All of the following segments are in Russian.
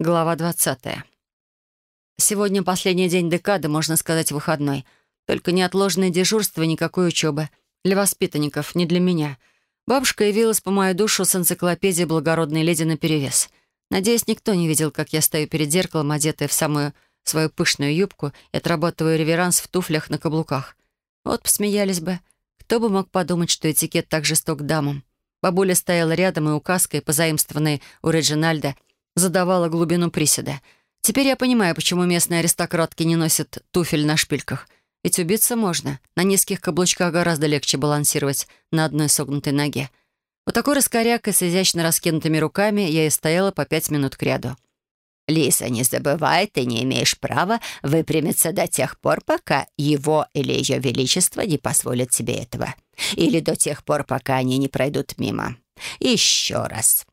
Глава 20. Сегодня последний день декады, можно сказать, выходной. Только неотложное дежурство и никакой учебы. Для воспитанников, не для меня. Бабушка явилась по мою душу с энциклопедией благородной леди наперевес. Надеюсь, никто не видел, как я стою перед зеркалом, одетая в самую свою пышную юбку и отрабатываю реверанс в туфлях на каблуках. Вот посмеялись бы. Кто бы мог подумать, что этикет так жесток дамам. Бабуля стояла рядом и указкой, позаимствованной у Реджинальда, задавала глубину приседа. Теперь я понимаю, почему местные аристократки не носят туфель на шпильках. Ведь убиться можно. На низких каблучках гораздо легче балансировать на одной согнутой ноге. Вот такой раскорякой с изящно раскинутыми руками я и стояла по пять минут к ряду. «Лиса, не забывай, ты не имеешь права выпрямиться до тех пор, пока его или ее величество не позволят тебе этого. Или до тех пор, пока они не пройдут мимо. Еще раз.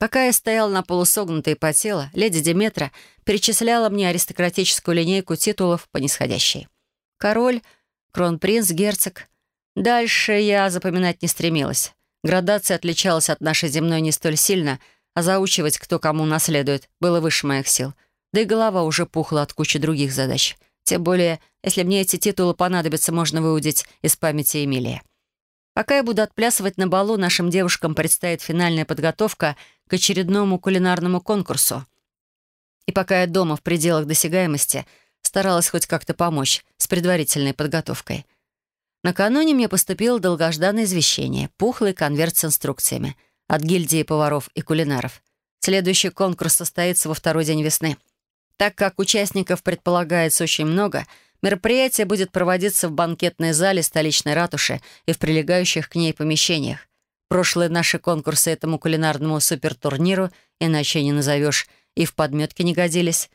Пока я стояла на полусогнутой потела, леди Деметра перечисляла мне аристократическую линейку титулов по нисходящей. Король, кронпринц, герцог. Дальше я запоминать не стремилась. Градация отличалась от нашей земной не столь сильно, а заучивать, кто кому наследует, было выше моих сил. Да и голова уже пухла от кучи других задач. Тем более, если мне эти титулы понадобятся, можно выудить из памяти Эмилия. Пока я буду отплясывать на балу, нашим девушкам предстоит финальная подготовка к очередному кулинарному конкурсу. И пока я дома в пределах досягаемости, старалась хоть как-то помочь с предварительной подготовкой. Накануне мне поступило долгожданное извещение, пухлый конверт с инструкциями от гильдии поваров и кулинаров. Следующий конкурс состоится во второй день весны. Так как участников предполагается очень много — Мероприятие будет проводиться в банкетной зале столичной ратуши и в прилегающих к ней помещениях. Прошлые наши конкурсы этому кулинарному супертурниру, иначе не назовешь, и в подметке не годились.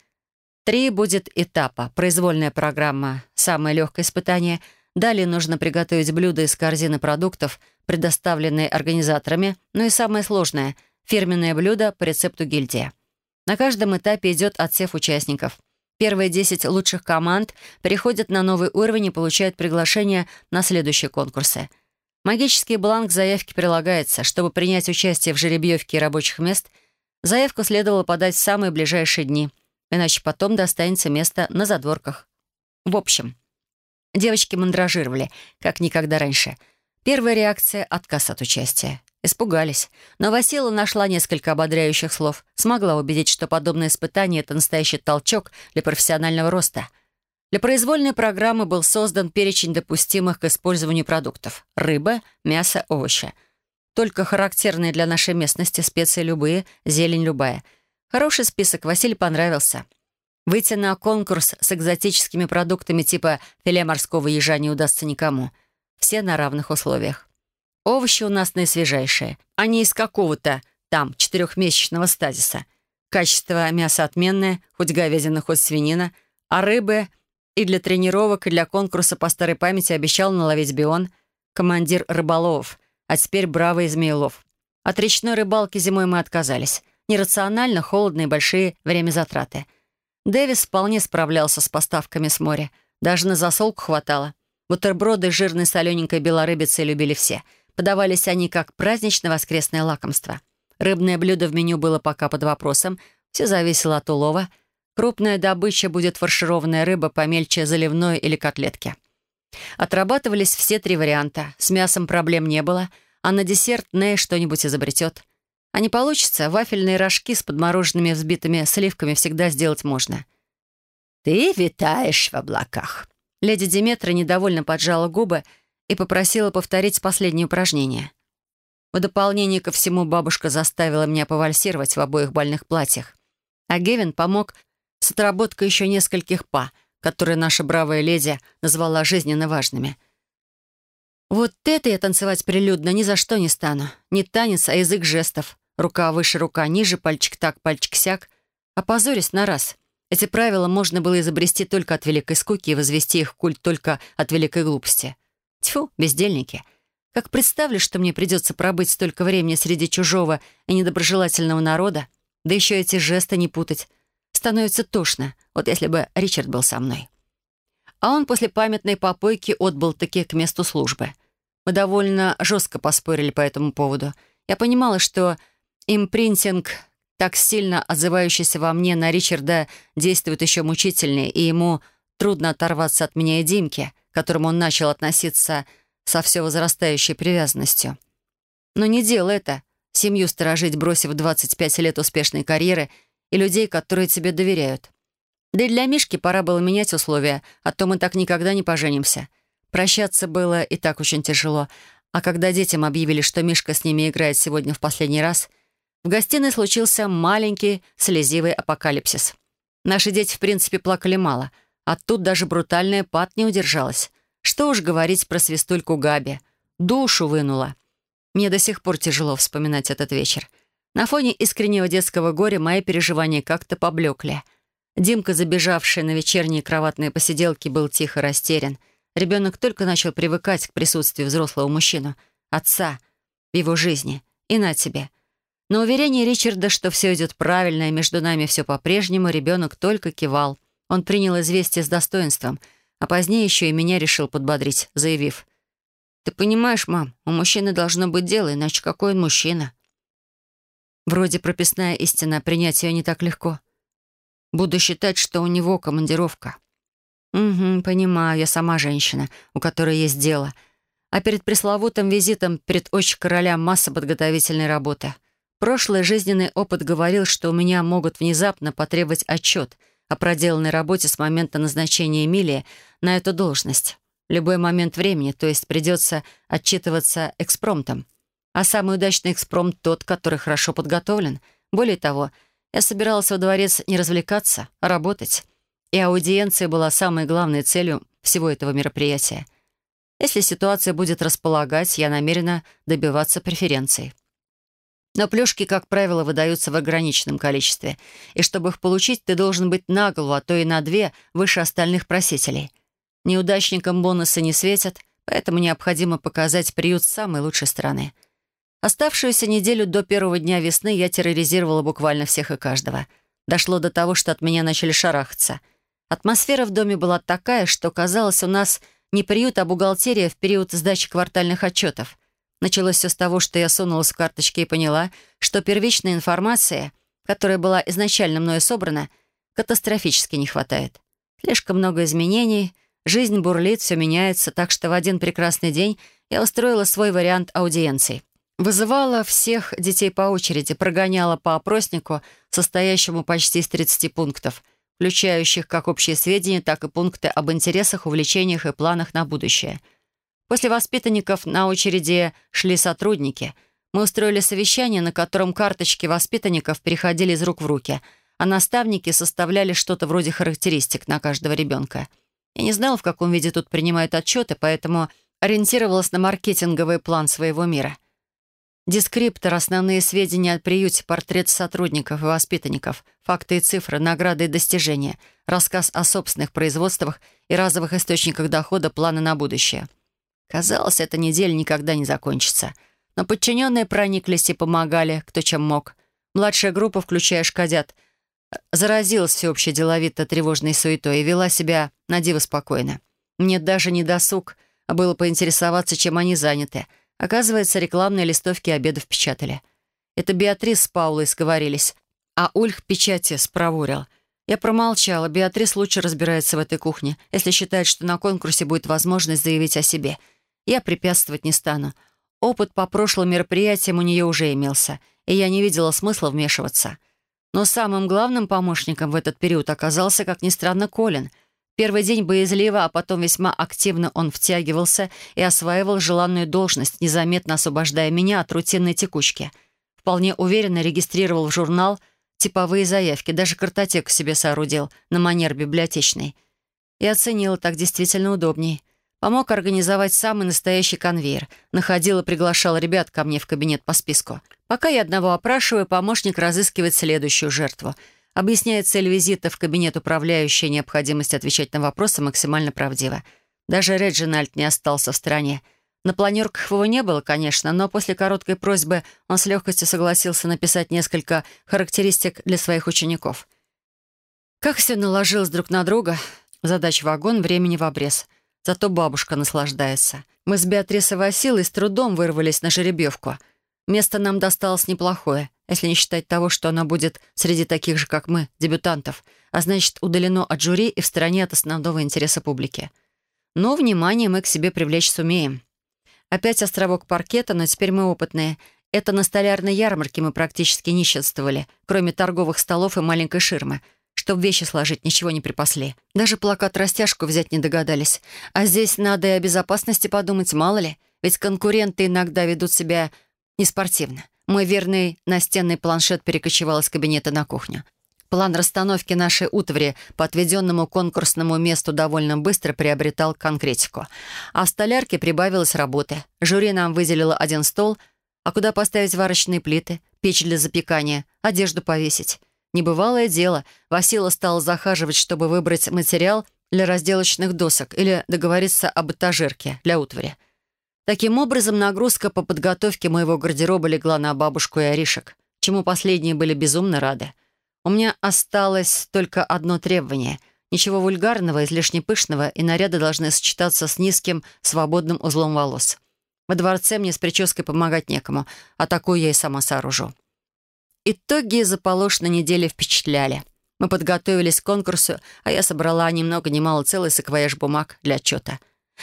Три будет этапа. Произвольная программа, самое легкое испытание. Далее нужно приготовить блюда из корзины продуктов, предоставленные организаторами. Ну и самое сложное — фирменное блюдо по рецепту гильдии. На каждом этапе идет отсев участников. Первые 10 лучших команд переходят на новый уровень и получают приглашение на следующие конкурсы. Магический бланк заявки прилагается. Чтобы принять участие в жеребьевке рабочих мест, заявку следовало подать в самые ближайшие дни, иначе потом достанется место на задворках. В общем, девочки мандражировали, как никогда раньше. Первая реакция — отказ от участия. Испугались. Но Васила нашла несколько ободряющих слов. Смогла убедить, что подобное испытание — это настоящий толчок для профессионального роста. Для произвольной программы был создан перечень допустимых к использованию продуктов. Рыба, мясо, овощи. Только характерные для нашей местности специи любые, зелень любая. Хороший список, Василий понравился. Выйти на конкурс с экзотическими продуктами типа филе морского ежа не удастся никому. Все на равных условиях. Овощи у нас наисвежайшие, а не из какого-то там четырехмесячного стазиса. Качество мяса отменное, хоть говядина, хоть свинина. А рыбы и для тренировок, и для конкурса по старой памяти обещал наловить бион, командир рыболовов, а теперь бравый Змеелов. От речной рыбалки зимой мы отказались. Нерационально, холодно и большие время затраты. Дэвис вполне справлялся с поставками с моря. Даже на засолку хватало. Бутерброды с жирной солененькой белорыбицей любили все — Подавались они как празднично-воскресное лакомство. Рыбное блюдо в меню было пока под вопросом. Все зависело от улова. Крупная добыча будет фаршированная рыба помельче заливной или котлетки. Отрабатывались все три варианта. С мясом проблем не было, а на десерт Нэй что-нибудь изобретет. А не получится, вафельные рожки с подмороженными взбитыми сливками всегда сделать можно. «Ты витаешь в облаках». Леди Диметра недовольно поджала губы и попросила повторить последнее упражнение. В дополнение ко всему бабушка заставила меня повальсировать в обоих бальных платьях, а Гевин помог с отработкой еще нескольких па, которые наша бравая леди назвала жизненно важными. Вот это я танцевать прилюдно ни за что не стану. Не танец, а язык жестов. Рука выше, рука ниже, пальчик так, пальчик сяк. Опозорюсь на раз. Эти правила можно было изобрести только от великой скуки и возвести их культ только от великой глупости. Тьфу, бездельники. Как представлю, что мне придется пробыть столько времени среди чужого и недоброжелательного народа, да еще эти жесты не путать, становится тошно, вот если бы Ричард был со мной. А он после памятной попойки отбыл таки к месту службы. Мы довольно жестко поспорили по этому поводу. Я понимала, что импринтинг так сильно отзывающийся во мне на Ричарда действует еще мучительнее, и ему трудно оторваться от меня и Димки, к которому он начал относиться со все возрастающей привязанностью. Но не дело это — семью сторожить, бросив 25 лет успешной карьеры и людей, которые тебе доверяют. Да и для Мишки пора было менять условия, а то мы так никогда не поженимся. Прощаться было и так очень тяжело, а когда детям объявили, что Мишка с ними играет сегодня в последний раз, в гостиной случился маленький слезивый апокалипсис. Наши дети, в принципе, плакали мало, а тут даже брутальная пат не удержалась. Что уж говорить про свистульку Габи. Душу вынула. Мне до сих пор тяжело вспоминать этот вечер. На фоне искреннего детского горя мои переживания как-то поблекли. Димка, забежавший на вечерние кроватные посиделки, был тихо растерян. Ребенок только начал привыкать к присутствию взрослого мужчину, отца, в его жизни. И на тебе. На уверение Ричарда, что все идет правильно и между нами все по-прежнему, ребенок только кивал. Он принял известие с достоинством — а позднее еще и меня решил подбодрить, заявив. «Ты понимаешь, мам, у мужчины должно быть дело, иначе какой он мужчина?» Вроде прописная истина, принять ее не так легко. Буду считать, что у него командировка. Угу, понимаю, я сама женщина, у которой есть дело. А перед пресловутым визитом перед очи короля масса подготовительной работы. Прошлый жизненный опыт говорил, что у меня могут внезапно потребовать отчет — о проделанной работе с момента назначения Эмилии на эту должность. Любой момент времени, то есть придется отчитываться экспромтом. А самый удачный экспромт тот, который хорошо подготовлен. Более того, я собиралась во дворец не развлекаться, а работать. И аудиенция была самой главной целью всего этого мероприятия. Если ситуация будет располагать, я намерена добиваться преференций. Но плюшки, как правило, выдаются в ограниченном количестве, и чтобы их получить, ты должен быть на голову, а то и на две выше остальных просителей. Неудачникам бонусы не светят, поэтому необходимо показать приют с самой лучшей стороны. Оставшуюся неделю до первого дня весны я терроризировала буквально всех и каждого. Дошло до того, что от меня начали шарахаться. Атмосфера в доме была такая, что казалось, у нас не приют, а бухгалтерия в период сдачи квартальных отчетов — Началось все с того, что я сунулась в карточки и поняла, что первичной информации, которая была изначально мною собрана, катастрофически не хватает. Слишком много изменений, жизнь бурлит, все меняется, так что в один прекрасный день я устроила свой вариант аудиенции. Вызывала всех детей по очереди, прогоняла по опроснику, состоящему почти из 30 пунктов, включающих как общие сведения, так и пункты об интересах, увлечениях и планах на будущее — После воспитанников на очереди шли сотрудники. Мы устроили совещание, на котором карточки воспитанников переходили из рук в руки, а наставники составляли что-то вроде характеристик на каждого ребенка. Я не знала, в каком виде тут принимают отчеты, поэтому ориентировалась на маркетинговый план своего мира. Дескриптор, основные сведения о приюте, портрет сотрудников и воспитанников, факты и цифры, награды и достижения, рассказ о собственных производствах и разовых источниках дохода, планы на будущее — Казалось, эта неделя никогда не закончится. Но подчиненные прониклись и помогали, кто чем мог. Младшая группа, включая шкадят, заразилась всеобщей деловито-тревожной суетой и вела себя на диво спокойно. Мне даже не досуг, было поинтересоваться, чем они заняты. Оказывается, рекламные листовки обедов печатали. Это Беатрис с Паулой сговорились, а Ульх печати спроворил. Я промолчала. Беатрис лучше разбирается в этой кухне, если считает, что на конкурсе будет возможность заявить о себе — я препятствовать не стану. Опыт по прошлым мероприятиям у нее уже имелся, и я не видела смысла вмешиваться. Но самым главным помощником в этот период оказался, как ни странно, Колин. Первый день боязливо, а потом весьма активно он втягивался и осваивал желанную должность, незаметно освобождая меня от рутинной текучки. Вполне уверенно регистрировал в журнал типовые заявки, даже картотеку себе соорудил на манер библиотечной. И оценила так действительно удобней. Помог организовать самый настоящий конвейер. Находил и приглашал ребят ко мне в кабинет по списку. Пока я одного опрашиваю, помощник разыскивает следующую жертву. Объясняет цель визита в кабинет управляющей необходимость отвечать на вопросы максимально правдиво. Даже Реджинальд не остался в стороне. На планерках его не было, конечно, но после короткой просьбы он с легкостью согласился написать несколько характеристик для своих учеников. Как все наложилось друг на друга. Задач вагон, времени в обрез. Зато бабушка наслаждается. Мы с Беатрисой Василой с трудом вырвались на жеребьевку. Место нам досталось неплохое, если не считать того, что оно будет среди таких же, как мы, дебютантов, а значит, удалено от жюри и в стороне от основного интереса публики. Но внимание мы к себе привлечь сумеем. Опять островок паркета, но теперь мы опытные. Это на столярной ярмарке мы практически нищенствовали, кроме торговых столов и маленькой ширмы. Чтоб вещи сложить, ничего не припасли. Даже плакат-растяжку взять не догадались. А здесь надо и о безопасности подумать, мало ли. Ведь конкуренты иногда ведут себя неспортивно. Мой верный настенный планшет перекочевал из кабинета на кухню. План расстановки нашей утвари по отведенному конкурсному месту довольно быстро приобретал конкретику. А в столярке прибавилось работы. Жюри нам выделило один стол, а куда поставить варочные плиты, печь для запекания, одежду повесить. Небывалое дело. Васила стала захаживать, чтобы выбрать материал для разделочных досок или договориться об этажерке для утвари. Таким образом, нагрузка по подготовке моего гардероба легла на бабушку и Аришек, чему последние были безумно рады. У меня осталось только одно требование. Ничего вульгарного, излишне пышного, и наряды должны сочетаться с низким, свободным узлом волос. Во дворце мне с прической помогать некому, а такую я и сама сооружу. Итоги заполошенной недели впечатляли. Мы подготовились к конкурсу, а я собрала ни много ни мало целый саквояж бумаг для отчета.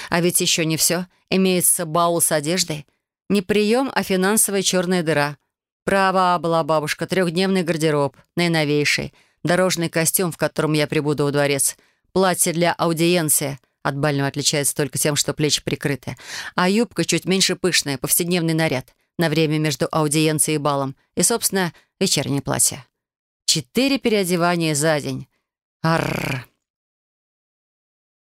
А ведь еще не все. Имеется баул с одеждой. Не прием, а финансовая черная дыра. Права была бабушка, трехдневный гардероб, наиновейший, дорожный костюм, в котором я прибуду во дворец, платье для аудиенции, от бального отличается только тем, что плечи прикрыты, а юбка чуть меньше пышная, повседневный наряд, на время между аудиенцией и балом, и, собственно, вечернее платье. Четыре переодевания за день. Арррр.